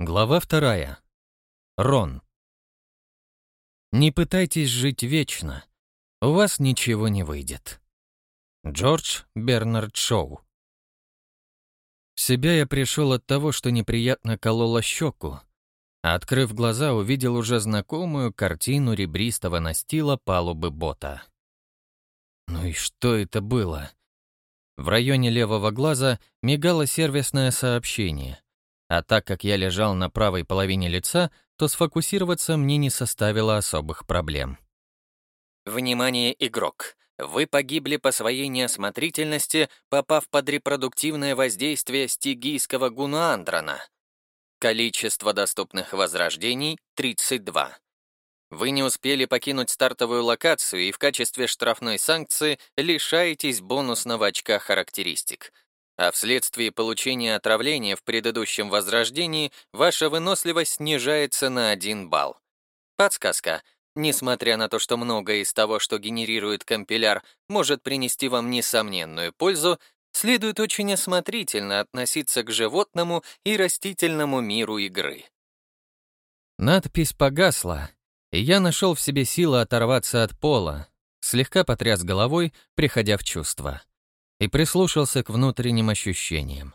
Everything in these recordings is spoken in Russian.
Глава вторая. Рон. Не пытайтесь жить вечно. У вас ничего не выйдет. Джордж Бернард Шоу. В себя я пришел от того, что неприятно кололо щеку, а открыв глаза, увидел уже знакомую картину ребристого настила палубы бота. Ну и что это было? В районе левого глаза мигало сервисное сообщение — а так как я лежал на правой половине лица, то сфокусироваться мне не составило особых проблем. Внимание, игрок! Вы погибли по своей неосмотрительности, попав под репродуктивное воздействие стигийского гунуандрона. Количество доступных возрождений — 32. Вы не успели покинуть стартовую локацию и в качестве штрафной санкции лишаетесь бонусного очка характеристик — а вследствие получения отравления в предыдущем возрождении ваша выносливость снижается на 1 балл. Подсказка. Несмотря на то, что многое из того, что генерирует компиляр, может принести вам несомненную пользу, следует очень осмотрительно относиться к животному и растительному миру игры. Надпись погасла, и я нашел в себе силы оторваться от пола, слегка потряс головой, приходя в чувство и прислушался к внутренним ощущениям.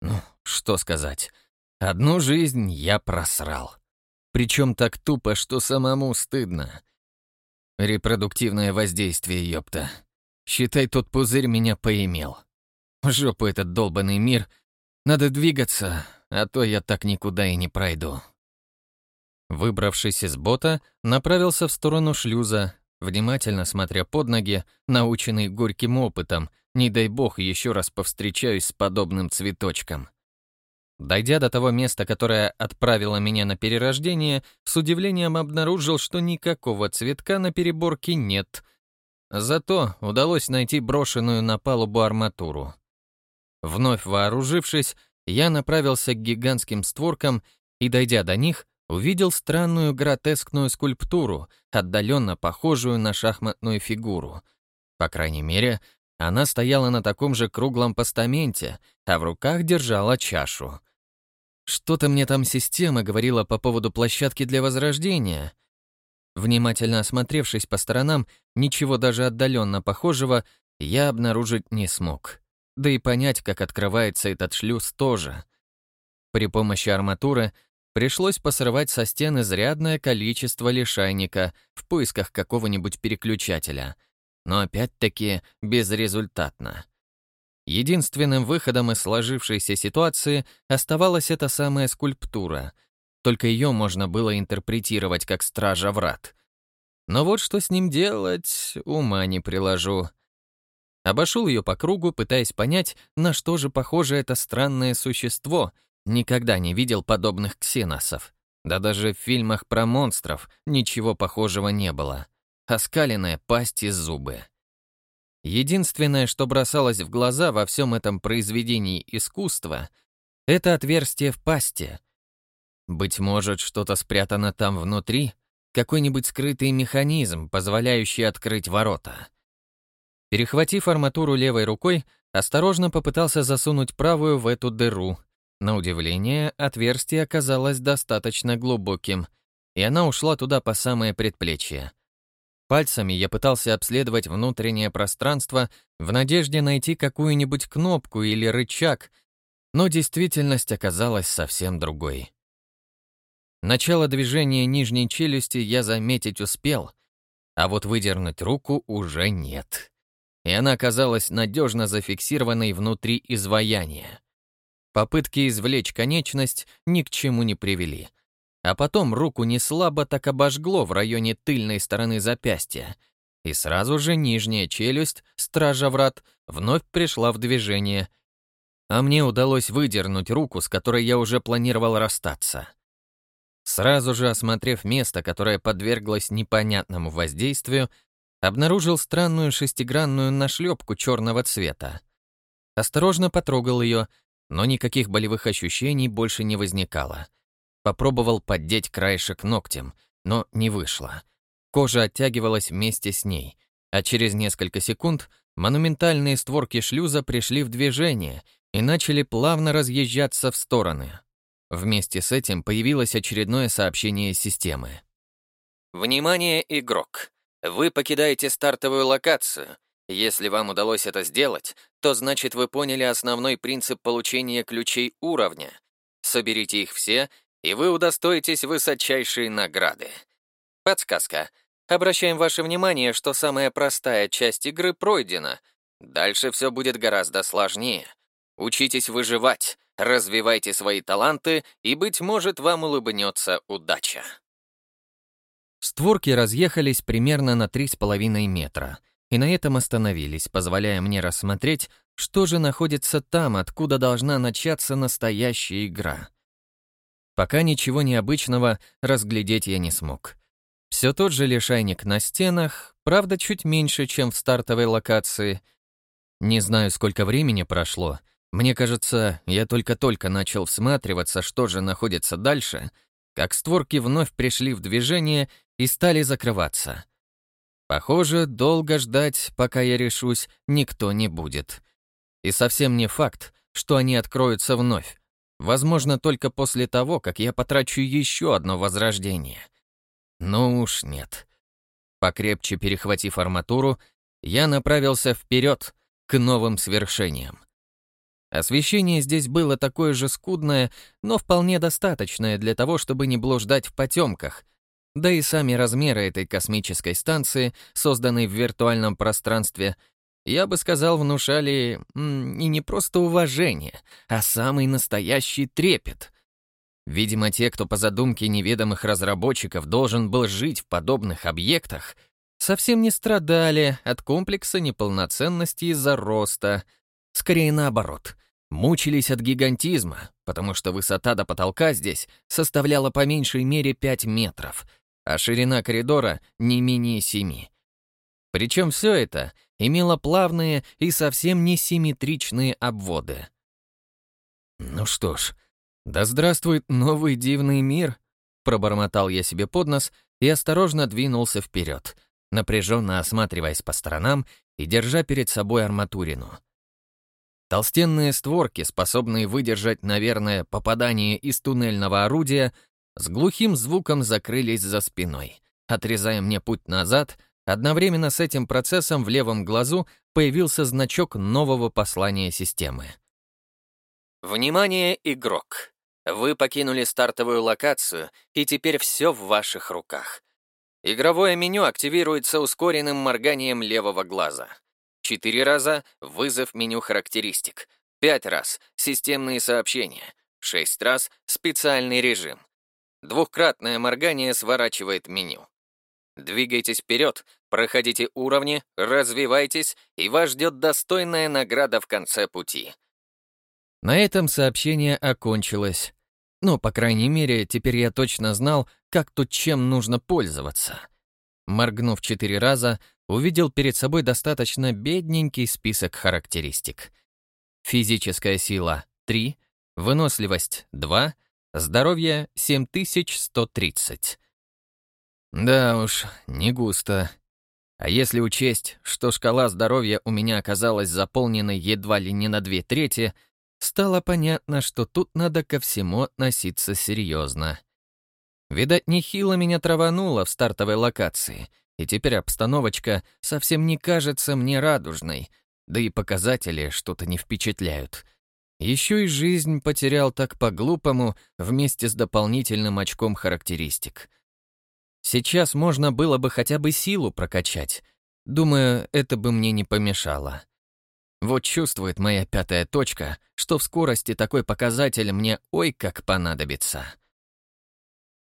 Ну, что сказать. Одну жизнь я просрал. Причем так тупо, что самому стыдно. Репродуктивное воздействие, ёпта. Считай, тот пузырь меня поимел. Жопу этот долбанный мир. Надо двигаться, а то я так никуда и не пройду. Выбравшись из бота, направился в сторону шлюза, внимательно смотря под ноги, наученный горьким опытом, не дай бог еще раз повстречаюсь с подобным цветочком. Дойдя до того места, которое отправило меня на перерождение, с удивлением обнаружил, что никакого цветка на переборке нет. Зато удалось найти брошенную на палубу арматуру. Вновь вооружившись, я направился к гигантским створкам и, дойдя до них, увидел странную гротескную скульптуру, отдаленно похожую на шахматную фигуру. По крайней мере, она стояла на таком же круглом постаменте, а в руках держала чашу. Что-то мне там система говорила по поводу площадки для возрождения. Внимательно осмотревшись по сторонам, ничего даже отдаленно похожего я обнаружить не смог. Да и понять, как открывается этот шлюз, тоже. При помощи арматуры пришлось посрывать со стен изрядное количество лишайника в поисках какого-нибудь переключателя — но опять-таки безрезультатно. Единственным выходом из сложившейся ситуации оставалась эта самая скульптура, только ее можно было интерпретировать как стража врат. Но вот что с ним делать, ума не приложу. Обошел ее по кругу, пытаясь понять, на что же похоже это странное существо. Никогда не видел подобных ксеносов. Да даже в фильмах про монстров ничего похожего не было оскаленная пасть и зубы. Единственное, что бросалось в глаза во всем этом произведении искусства, это отверстие в пасти. Быть может, что-то спрятано там внутри, какой-нибудь скрытый механизм, позволяющий открыть ворота. Перехватив арматуру левой рукой, осторожно попытался засунуть правую в эту дыру. На удивление, отверстие оказалось достаточно глубоким, и она ушла туда по самое предплечье. Пальцами я пытался обследовать внутреннее пространство в надежде найти какую-нибудь кнопку или рычаг, но действительность оказалась совсем другой. Начало движения нижней челюсти я заметить успел, а вот выдернуть руку уже нет. И она оказалась надежно зафиксированной внутри изваяния. Попытки извлечь конечность ни к чему не привели — а потом руку не слабо так обожгло в районе тыльной стороны запястья. И сразу же нижняя челюсть, стража врат, вновь пришла в движение. А мне удалось выдернуть руку, с которой я уже планировал расстаться. Сразу же осмотрев место, которое подверглось непонятному воздействию, обнаружил странную шестигранную нашлепку черного цвета. Осторожно потрогал ее, но никаких болевых ощущений больше не возникало — Попробовал поддеть краешек ногтем, но не вышло. Кожа оттягивалась вместе с ней, а через несколько секунд монументальные створки шлюза пришли в движение и начали плавно разъезжаться в стороны. Вместе с этим появилось очередное сообщение системы. «Внимание, игрок! Вы покидаете стартовую локацию. Если вам удалось это сделать, то значит вы поняли основной принцип получения ключей уровня. Соберите их все, и вы удостоитесь высочайшей награды. Подсказка. Обращаем ваше внимание, что самая простая часть игры пройдена. Дальше все будет гораздо сложнее. Учитесь выживать, развивайте свои таланты, и, быть может, вам улыбнется удача. Створки разъехались примерно на 3,5 метра, и на этом остановились, позволяя мне рассмотреть, что же находится там, откуда должна начаться настоящая игра. Пока ничего необычного разглядеть я не смог. Все тот же лишайник на стенах, правда, чуть меньше, чем в стартовой локации. Не знаю, сколько времени прошло, мне кажется, я только-только начал всматриваться, что же находится дальше, как створки вновь пришли в движение и стали закрываться. Похоже, долго ждать, пока я решусь, никто не будет. И совсем не факт, что они откроются вновь. Возможно, только после того, как я потрачу еще одно возрождение. Ну уж нет. Покрепче перехватив арматуру, я направился вперед к новым свершениям. Освещение здесь было такое же скудное, но вполне достаточное для того, чтобы не блуждать в потемках. Да и сами размеры этой космической станции, созданной в виртуальном пространстве, я бы сказал, внушали и не просто уважение, а самый настоящий трепет. Видимо, те, кто по задумке неведомых разработчиков должен был жить в подобных объектах, совсем не страдали от комплекса неполноценности из-за роста — Скорее наоборот. Мучились от гигантизма, потому что высота до потолка здесь составляла по меньшей мере 5 метров, а ширина коридора не менее 7. Причем все это имело плавные и совсем не симметричные обводы. «Ну что ж, да здравствует новый дивный мир!» Пробормотал я себе под нос и осторожно двинулся вперед, напряженно осматриваясь по сторонам и держа перед собой арматурину. Толстенные створки, способные выдержать, наверное, попадание из туннельного орудия, с глухим звуком закрылись за спиной, отрезая мне путь назад. Одновременно с этим процессом в левом глазу появился значок нового послания системы. Внимание, игрок! Вы покинули стартовую локацию, и теперь все в ваших руках. Игровое меню активируется ускоренным морганием левого глаза. Четыре раза — вызов меню характеристик. Пять раз — системные сообщения. Шесть раз — специальный режим. Двухкратное моргание сворачивает меню. Двигайтесь вперед, проходите уровни, развивайтесь, и вас ждет достойная награда в конце пути. На этом сообщение окончилось. Ну, по крайней мере, теперь я точно знал, как тут чем нужно пользоваться. Моргнув четыре раза, увидел перед собой достаточно бедненький список характеристик. Физическая сила — 3, выносливость — 2, здоровье — 7130. Да уж, не густо. А если учесть, что шкала здоровья у меня оказалась заполнена едва ли не на две трети, стало понятно, что тут надо ко всему относиться серьезно. Видать, нехило меня травануло в стартовой локации — и теперь обстановочка совсем не кажется мне радужной, да и показатели что-то не впечатляют. Еще и жизнь потерял так по-глупому вместе с дополнительным очком характеристик. Сейчас можно было бы хотя бы силу прокачать. Думаю, это бы мне не помешало. Вот чувствует моя пятая точка, что в скорости такой показатель мне ой как понадобится.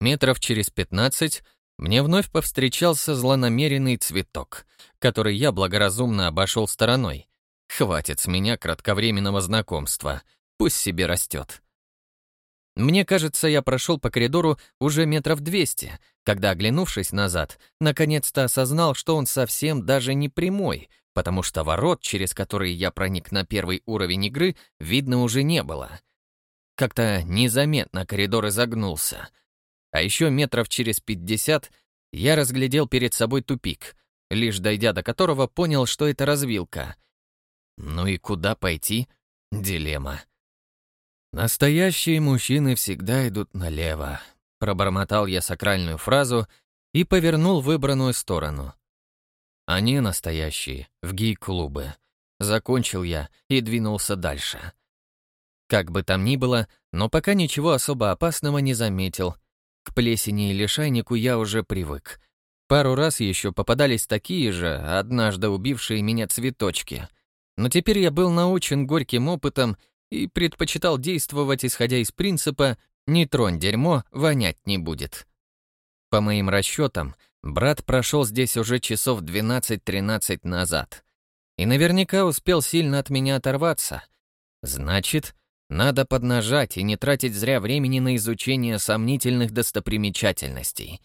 Метров через пятнадцать мне вновь повстречался злонамеренный цветок, который я благоразумно обошел стороной. Хватит с меня кратковременного знакомства, пусть себе растет. Мне кажется, я прошел по коридору уже метров двести, когда, оглянувшись назад, наконец-то осознал, что он совсем даже не прямой, потому что ворот, через которые я проник на первый уровень игры, видно уже не было. Как-то незаметно коридор изогнулся, а еще метров через пятьдесят я разглядел перед собой тупик, лишь дойдя до которого понял, что это развилка. Ну и куда пойти? Дилемма. «Настоящие мужчины всегда идут налево», — пробормотал я сакральную фразу и повернул выбранную сторону. «Они настоящие, в гей-клубы». Закончил я и двинулся дальше. Как бы там ни было, но пока ничего особо опасного не заметил. К плесени и лишайнику я уже привык. Пару раз еще попадались такие же, однажды убившие меня цветочки. Но теперь я был научен горьким опытом и предпочитал действовать, исходя из принципа «не тронь дерьмо, вонять не будет». По моим расчетам, брат прошел здесь уже часов 12-13 назад. И наверняка успел сильно от меня оторваться. Значит, надо поднажать и не тратить зря времени на изучение сомнительных достопримечательностей.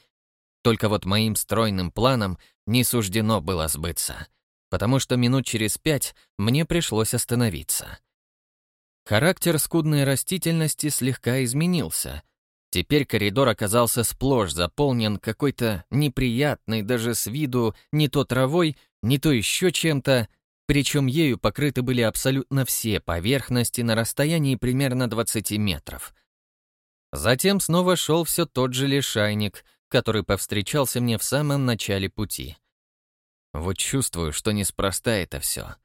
Только вот моим стройным планам не суждено было сбыться, потому что минут через пять мне пришлось остановиться. Характер скудной растительности слегка изменился. Теперь коридор оказался сплошь заполнен какой-то неприятной даже с виду не то травой, не то еще чем-то, причем ею покрыты были абсолютно все поверхности на расстоянии примерно 20 метров. Затем снова шел все тот же лишайник, который повстречался мне в самом начале пути. Вот чувствую, что неспроста это все.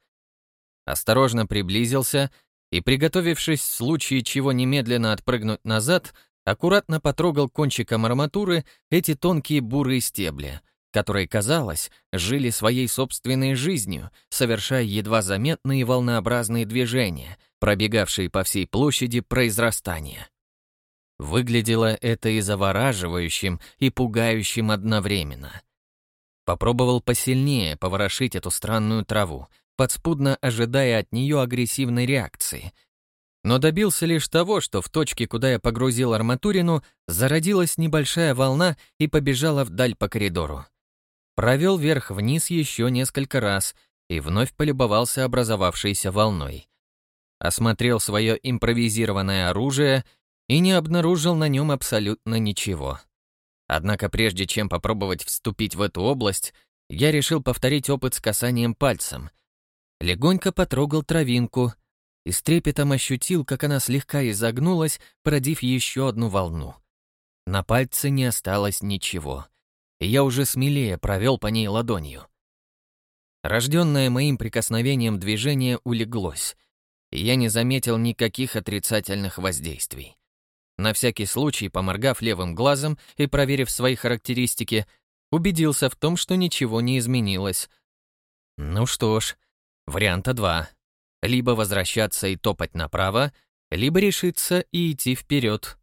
Осторожно приблизился и, приготовившись в случае чего немедленно отпрыгнуть назад, аккуратно потрогал кончиком арматуры эти тонкие бурые стебли, которые, казалось, жили своей собственной жизнью, совершая едва заметные волнообразные движения, пробегавшие по всей площади произрастания. Выглядело это и завораживающим, и пугающим одновременно. Попробовал посильнее поворошить эту странную траву, подспудно ожидая от нее агрессивной реакции. Но добился лишь того, что в точке, куда я погрузил арматурину, зародилась небольшая волна и побежала вдаль по коридору. Провел вверх-вниз еще несколько раз и вновь полюбовался образовавшейся волной. Осмотрел свое импровизированное оружие и не обнаружил на нем абсолютно ничего. Однако прежде чем попробовать вступить в эту область, я решил повторить опыт с касанием пальцем. Легонько потрогал травинку и с трепетом ощутил, как она слегка изогнулась, породив еще одну волну. На пальце не осталось ничего — и я уже смелее провел по ней ладонью. Рожденное моим прикосновением движение улеглось, и я не заметил никаких отрицательных воздействий. На всякий случай, поморгав левым глазом и проверив свои характеристики, убедился в том, что ничего не изменилось. Ну что ж, варианта два. Либо возвращаться и топать направо, либо решиться и идти вперед.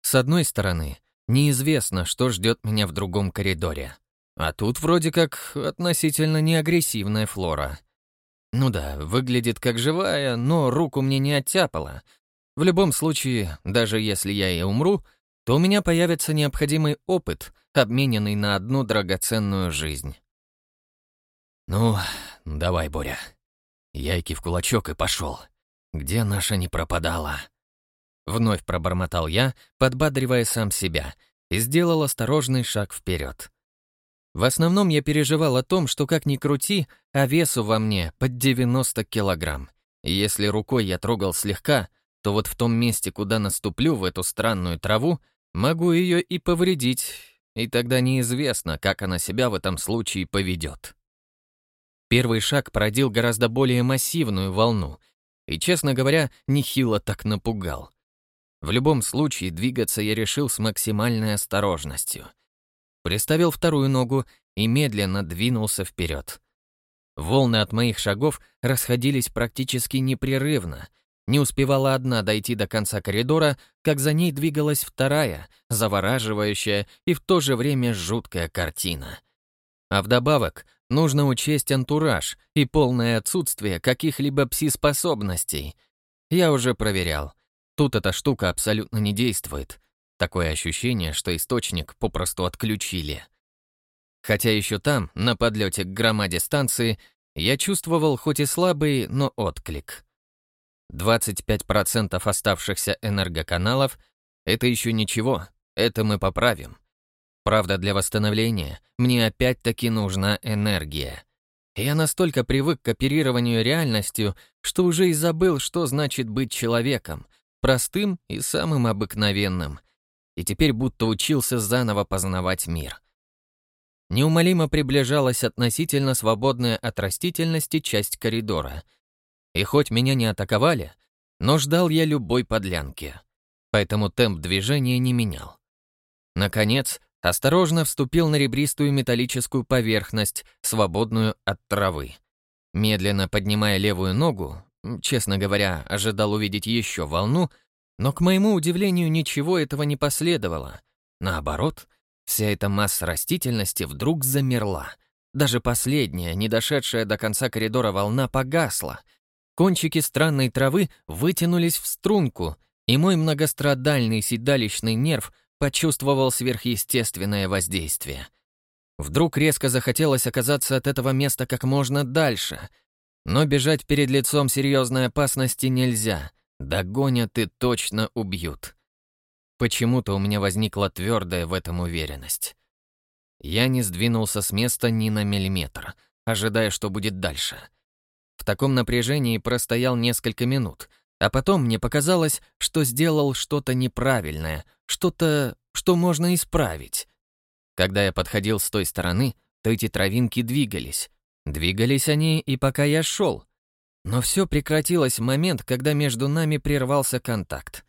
С одной стороны, Неизвестно, что ждет меня в другом коридоре. А тут вроде как относительно неагрессивная флора. Ну да, выглядит как живая, но руку мне не оттяпала. В любом случае, даже если я и умру, то у меня появится необходимый опыт, обмененный на одну драгоценную жизнь. Ну, давай, Боря. Яйки в кулачок и пошел. Где наша не пропадала? Вновь пробормотал я, подбадривая сам себя, и сделал осторожный шаг вперед. В основном я переживал о том, что как ни крути, а весу во мне под 90 килограмм. И если рукой я трогал слегка, то вот в том месте, куда наступлю в эту странную траву, могу ее и повредить, и тогда неизвестно, как она себя в этом случае поведет. Первый шаг породил гораздо более массивную волну, и, честно говоря, нехило так напугал. В любом случае, двигаться я решил с максимальной осторожностью. Приставил вторую ногу и медленно двинулся вперед. Волны от моих шагов расходились практически непрерывно. Не успевала одна дойти до конца коридора, как за ней двигалась вторая, завораживающая и в то же время жуткая картина. А вдобавок нужно учесть антураж и полное отсутствие каких-либо пси-способностей. Я уже проверял. Тут эта штука абсолютно не действует. Такое ощущение, что источник попросту отключили. Хотя еще там, на подлете к громаде станции, я чувствовал хоть и слабый, но отклик. 25% оставшихся энергоканалов — это еще ничего, это мы поправим. Правда, для восстановления мне опять-таки нужна энергия. Я настолько привык к оперированию реальностью, что уже и забыл, что значит быть человеком — простым и самым обыкновенным, и теперь будто учился заново познавать мир. Неумолимо приближалась относительно свободная от растительности часть коридора. И хоть меня не атаковали, но ждал я любой подлянки, поэтому темп движения не менял. Наконец, осторожно вступил на ребристую металлическую поверхность, свободную от травы. Медленно поднимая левую ногу, честно говоря, ожидал увидеть еще волну, но, к моему удивлению, ничего этого не последовало. Наоборот, вся эта масса растительности вдруг замерла. Даже последняя, не дошедшая до конца коридора волна погасла. Кончики странной травы вытянулись в струнку, и мой многострадальный седалищный нерв почувствовал сверхъестественное воздействие. Вдруг резко захотелось оказаться от этого места как можно дальше. Но бежать перед лицом серьезной опасности нельзя. Догонят и точно убьют. Почему-то у меня возникла твердая в этом уверенность. Я не сдвинулся с места ни на миллиметр, ожидая, что будет дальше. В таком напряжении простоял несколько минут, а потом мне показалось, что сделал что-то неправильное, что-то, что можно исправить. Когда я подходил с той стороны, то эти травинки двигались. Двигались они и пока я шел. Но все прекратилось в момент, когда между нами прервался контакт.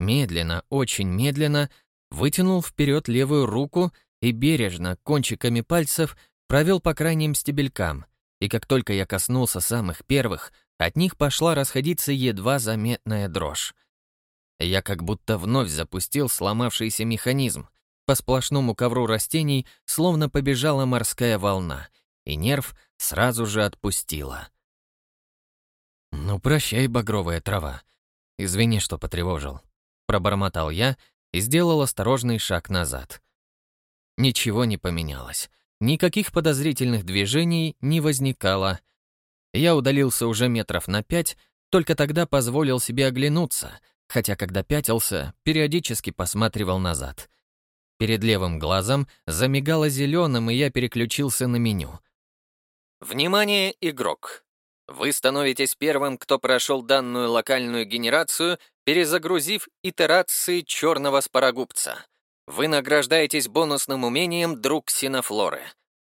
Медленно, очень медленно, вытянул вперед левую руку и бережно, кончиками пальцев, провел по крайним стебелькам, и как только я коснулся самых первых, от них пошла расходиться едва заметная дрожь. Я как будто вновь запустил сломавшийся механизм. По сплошному ковру растений словно побежала морская волна, и нерв сразу же отпустила. «Ну, прощай, багровая трава. Извини, что потревожил», — пробормотал я и сделал осторожный шаг назад. Ничего не поменялось. Никаких подозрительных движений не возникало. Я удалился уже метров на пять, только тогда позволил себе оглянуться, хотя когда пятился, периодически посматривал назад. Перед левым глазом замигало зеленым, и я переключился на меню. Внимание, игрок! Вы становитесь первым, кто прошел данную локальную генерацию, перезагрузив итерации черного спарагубца. Вы награждаетесь бонусным умением «Друг Синофлоры».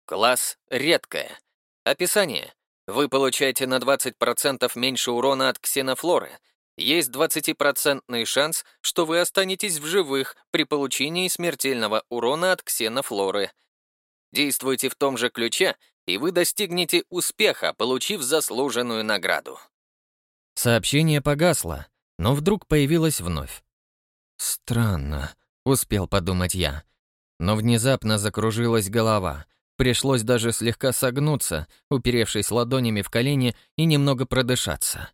Класс «Редкое». Описание. Вы получаете на 20% меньше урона от ксенофлоры. Есть 20% шанс, что вы останетесь в живых при получении смертельного урона от ксенофлоры. Действуйте в том же ключе, и вы достигнете успеха, получив заслуженную награду. Сообщение погасло, но вдруг появилось вновь. Странно. Успел подумать я. Но внезапно закружилась голова. Пришлось даже слегка согнуться, уперевшись ладонями в колени и немного продышаться.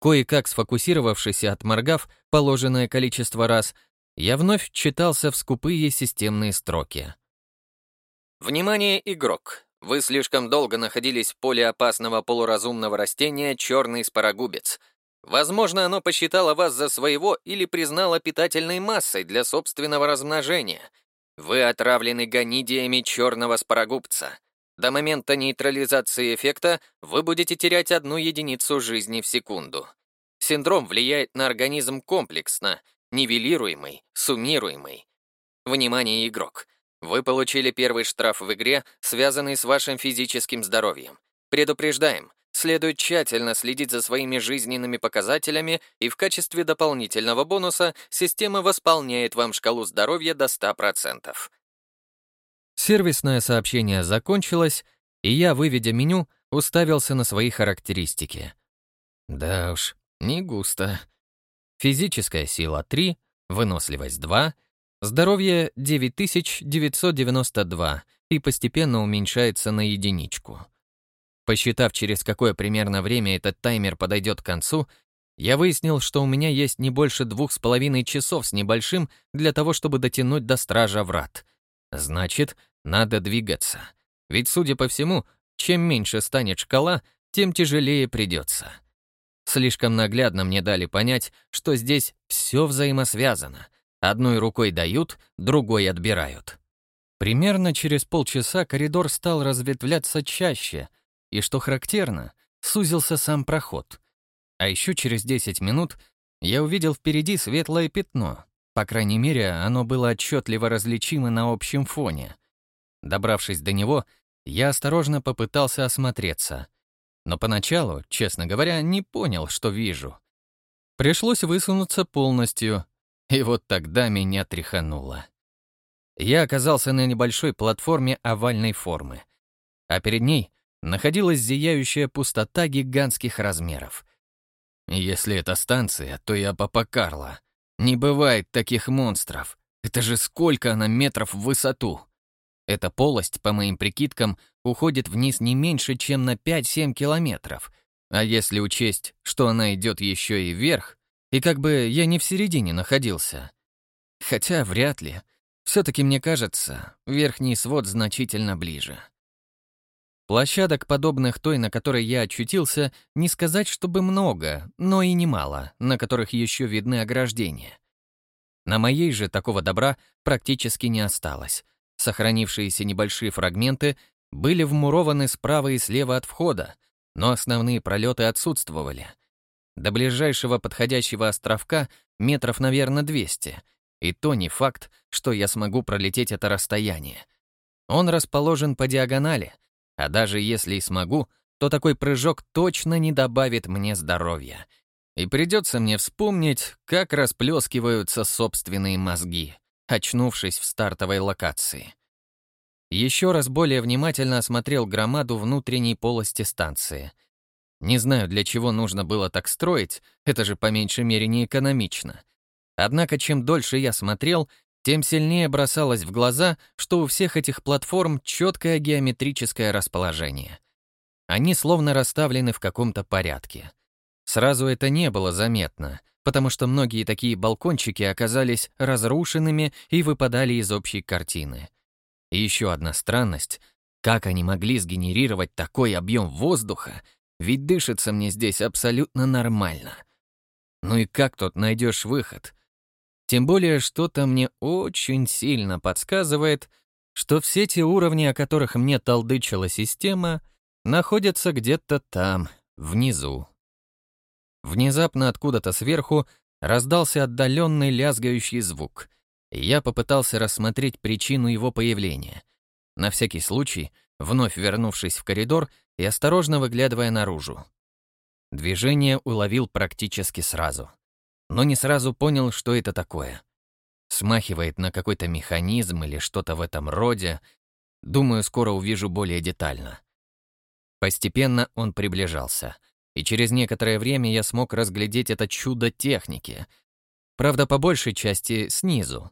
Кое-как сфокусировавшись и отморгав положенное количество раз, я вновь читался в скупые системные строки. Внимание, игрок! Вы слишком долго находились в поле опасного полуразумного растения черный спарагубец — Возможно, оно посчитало вас за своего или признало питательной массой для собственного размножения. Вы отравлены гонидиями черного спарагубца. До момента нейтрализации эффекта вы будете терять одну единицу жизни в секунду. Синдром влияет на организм комплексно, нивелируемый, суммируемый. Внимание, игрок! Вы получили первый штраф в игре, связанный с вашим физическим здоровьем. Предупреждаем, Следует тщательно следить за своими жизненными показателями, и в качестве дополнительного бонуса система восполняет вам шкалу здоровья до 100%. Сервисное сообщение закончилось, и я, выведя меню, уставился на свои характеристики. Да уж, не густо. Физическая сила 3, выносливость 2, здоровье 9992 и постепенно уменьшается на единичку. Посчитав, через какое примерно время этот таймер подойдет к концу, я выяснил, что у меня есть не больше двух с половиной часов с небольшим для того, чтобы дотянуть до стража врат. Значит, надо двигаться. Ведь, судя по всему, чем меньше станет шкала, тем тяжелее придется. Слишком наглядно мне дали понять, что здесь все взаимосвязано. Одной рукой дают, другой отбирают. Примерно через полчаса коридор стал разветвляться чаще — и, что характерно, сузился сам проход. А еще через 10 минут я увидел впереди светлое пятно. По крайней мере, оно было отчетливо различимо на общем фоне. Добравшись до него, я осторожно попытался осмотреться. Но поначалу, честно говоря, не понял, что вижу. Пришлось высунуться полностью, и вот тогда меня тряхануло. Я оказался на небольшой платформе овальной формы, а перед ней находилась зияющая пустота гигантских размеров. Если это станция, то я папа Карло. Не бывает таких монстров. Это же сколько она метров в высоту? Эта полость, по моим прикидкам, уходит вниз не меньше, чем на 5-7 километров. А если учесть, что она идет еще и вверх, и как бы я не в середине находился. Хотя вряд ли. Все-таки мне кажется, верхний свод значительно ближе. Площадок, подобных той, на которой я очутился, не сказать, чтобы много, но и немало, на которых еще видны ограждения. На моей же такого добра практически не осталось. Сохранившиеся небольшие фрагменты были вмурованы справа и слева от входа, но основные пролеты отсутствовали. До ближайшего подходящего островка метров, наверное, 200, и то не факт, что я смогу пролететь это расстояние. Он расположен по диагонали, а даже если и смогу, то такой прыжок точно не добавит мне здоровья. И придется мне вспомнить, как расплескиваются собственные мозги, очнувшись в стартовой локации. Еще раз более внимательно осмотрел громаду внутренней полости станции. Не знаю, для чего нужно было так строить, это же по меньшей мере не экономично. Однако чем дольше я смотрел, тем сильнее бросалось в глаза, что у всех этих платформ четкое геометрическое расположение. Они словно расставлены в каком-то порядке. Сразу это не было заметно, потому что многие такие балкончики оказались разрушенными и выпадали из общей картины. И еще одна странность — как они могли сгенерировать такой объем воздуха, ведь дышится мне здесь абсолютно нормально. Ну и как тут найдешь выход — тем более что-то мне очень сильно подсказывает, что все те уровни, о которых мне толдычила система, находятся где-то там, внизу. Внезапно откуда-то сверху раздался отдаленный лязгающий звук, я попытался рассмотреть причину его появления. На всякий случай, вновь вернувшись в коридор и осторожно выглядывая наружу. Движение уловил практически сразу — но не сразу понял, что это такое. Смахивает на какой-то механизм или что-то в этом роде. Думаю, скоро увижу более детально. Постепенно он приближался, и через некоторое время я смог разглядеть это чудо техники. Правда, по большей части снизу.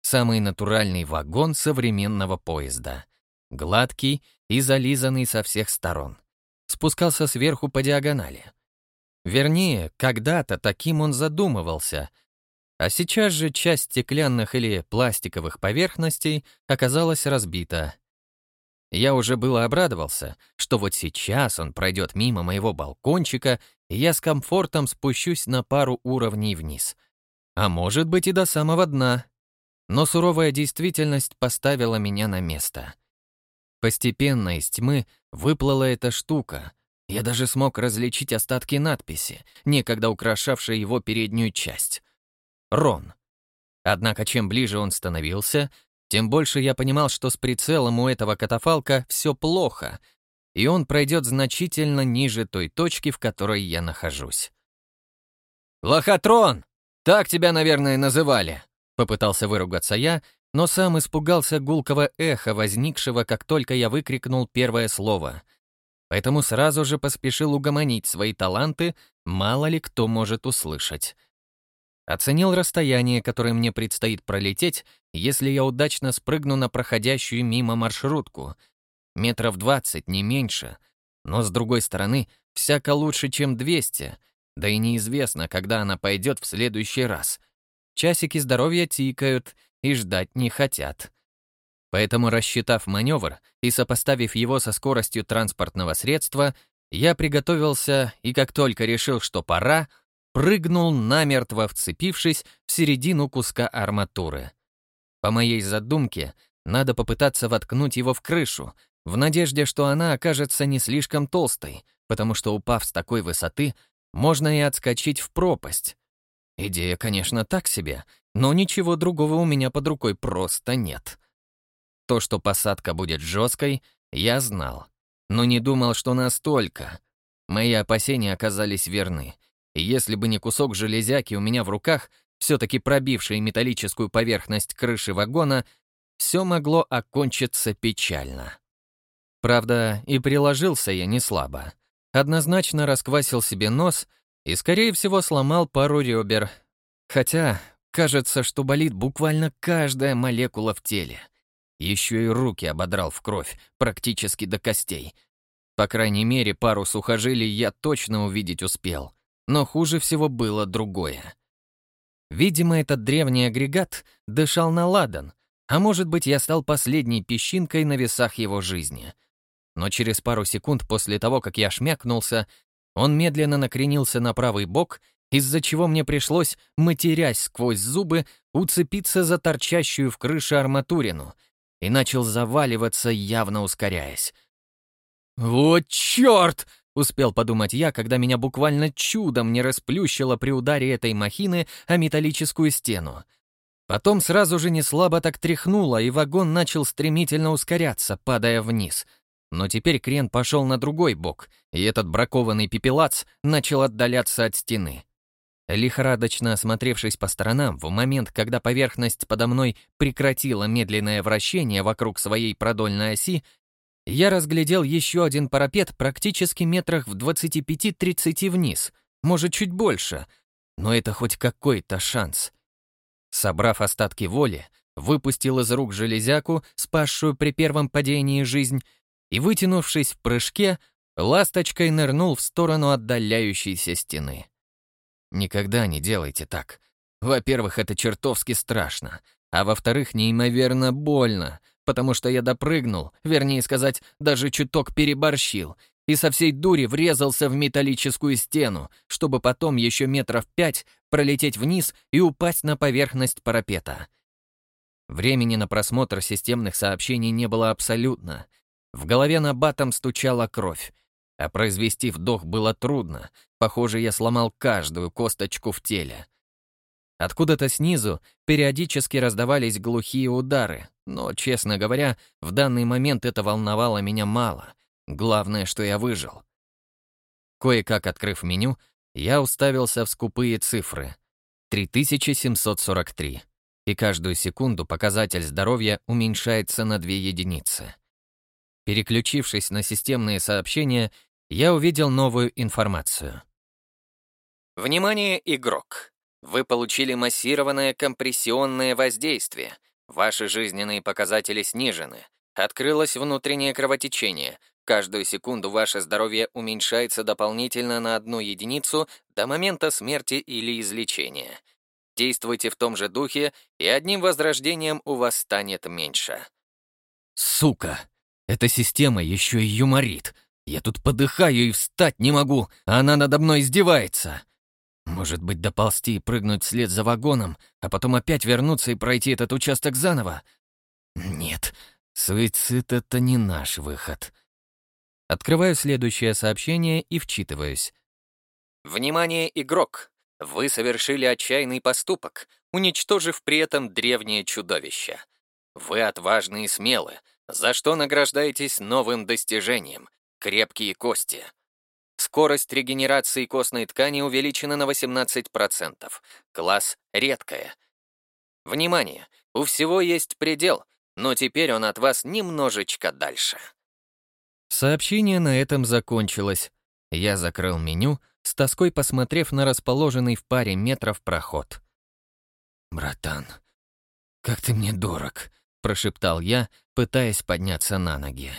Самый натуральный вагон современного поезда. Гладкий и зализанный со всех сторон. Спускался сверху по диагонали. Вернее, когда-то таким он задумывался, а сейчас же часть стеклянных или пластиковых поверхностей оказалась разбита. Я уже было обрадовался, что вот сейчас он пройдет мимо моего балкончика, и я с комфортом спущусь на пару уровней вниз. А может быть и до самого дна. Но суровая действительность поставила меня на место. Постепенно из тьмы выплыла эта штука, я даже смог различить остатки надписи, некогда украшавшей его переднюю часть. «Рон». Однако чем ближе он становился, тем больше я понимал, что с прицелом у этого катафалка все плохо, и он пройдет значительно ниже той точки, в которой я нахожусь. «Лохотрон! Так тебя, наверное, называли!» Попытался выругаться я, но сам испугался гулкого эха, возникшего, как только я выкрикнул первое слово — поэтому сразу же поспешил угомонить свои таланты, мало ли кто может услышать. Оценил расстояние, которое мне предстоит пролететь, если я удачно спрыгну на проходящую мимо маршрутку. Метров двадцать, не меньше. Но, с другой стороны, всяко лучше, чем двести. Да и неизвестно, когда она пойдет в следующий раз. Часики здоровья тикают и ждать не хотят. Поэтому, рассчитав маневр и сопоставив его со скоростью транспортного средства, я приготовился и как только решил, что пора, прыгнул намертво вцепившись в середину куска арматуры. По моей задумке, надо попытаться воткнуть его в крышу, в надежде, что она окажется не слишком толстой, потому что, упав с такой высоты, можно и отскочить в пропасть. Идея, конечно, так себе, но ничего другого у меня под рукой просто нет. То, что посадка будет жесткой, я знал, но не думал, что настолько. Мои опасения оказались верны. И если бы не кусок железяки у меня в руках, все-таки пробивший металлическую поверхность крыши вагона, все могло окончиться печально. Правда, и приложился я не слабо. Однозначно расквасил себе нос и, скорее всего, сломал пару ребер. Хотя, кажется, что болит буквально каждая молекула в теле. Еще и руки ободрал в кровь, практически до костей. По крайней мере, пару сухожилий я точно увидеть успел. Но хуже всего было другое. Видимо, этот древний агрегат дышал на ладан, а может быть, я стал последней песчинкой на весах его жизни. Но через пару секунд после того, как я шмякнулся, он медленно накренился на правый бок, из-за чего мне пришлось, матерясь сквозь зубы, уцепиться за торчащую в крыше арматурину и начал заваливаться, явно ускоряясь. «Вот черт!» — успел подумать я, когда меня буквально чудом не расплющило при ударе этой махины о металлическую стену. Потом сразу же не слабо так тряхнуло, и вагон начал стремительно ускоряться, падая вниз. Но теперь крен пошел на другой бок, и этот бракованный пепелац начал отдаляться от стены. Лихорадочно осмотревшись по сторонам, в момент, когда поверхность подо мной прекратила медленное вращение вокруг своей продольной оси, я разглядел еще один парапет практически метрах в 25-30 вниз, может, чуть больше, но это хоть какой-то шанс. Собрав остатки воли, выпустил из рук железяку, спасшую при первом падении жизнь, и, вытянувшись в прыжке, ласточкой нырнул в сторону отдаляющейся стены. Никогда не делайте так. Во-первых, это чертовски страшно, а во-вторых, неимоверно больно, потому что я допрыгнул, вернее сказать, даже чуток переборщил, и со всей дури врезался в металлическую стену, чтобы потом еще метров пять пролететь вниз и упасть на поверхность парапета. Времени на просмотр системных сообщений не было абсолютно. В голове на батом стучала кровь, а произвести вдох было трудно. Похоже, я сломал каждую косточку в теле. Откуда-то снизу периодически раздавались глухие удары, но, честно говоря, в данный момент это волновало меня мало. Главное, что я выжил. Кое-как открыв меню, я уставился в скупые цифры. 3743. И каждую секунду показатель здоровья уменьшается на 2 единицы. Переключившись на системные сообщения, я увидел новую информацию. Внимание, игрок! Вы получили массированное компрессионное воздействие. Ваши жизненные показатели снижены. Открылось внутреннее кровотечение. Каждую секунду ваше здоровье уменьшается дополнительно на одну единицу до момента смерти или излечения. Действуйте в том же духе, и одним возрождением у вас станет меньше. Сука! Эта система еще и юморит. Я тут подыхаю и встать не могу, а она надо мной издевается. Может быть, доползти и прыгнуть вслед за вагоном, а потом опять вернуться и пройти этот участок заново? Нет, суицид — это не наш выход. Открываю следующее сообщение и вчитываюсь. Внимание, игрок! Вы совершили отчаянный поступок, уничтожив при этом древнее чудовище. Вы отважны и смелы, за что награждаетесь новым достижением — крепкие кости. Скорость регенерации костной ткани увеличена на 18%. Класс «Редкая». Внимание! У всего есть предел, но теперь он от вас немножечко дальше. Сообщение на этом закончилось. Я закрыл меню, с тоской посмотрев на расположенный в паре метров проход. «Братан, как ты мне дорог!» — прошептал я, пытаясь подняться на ноги.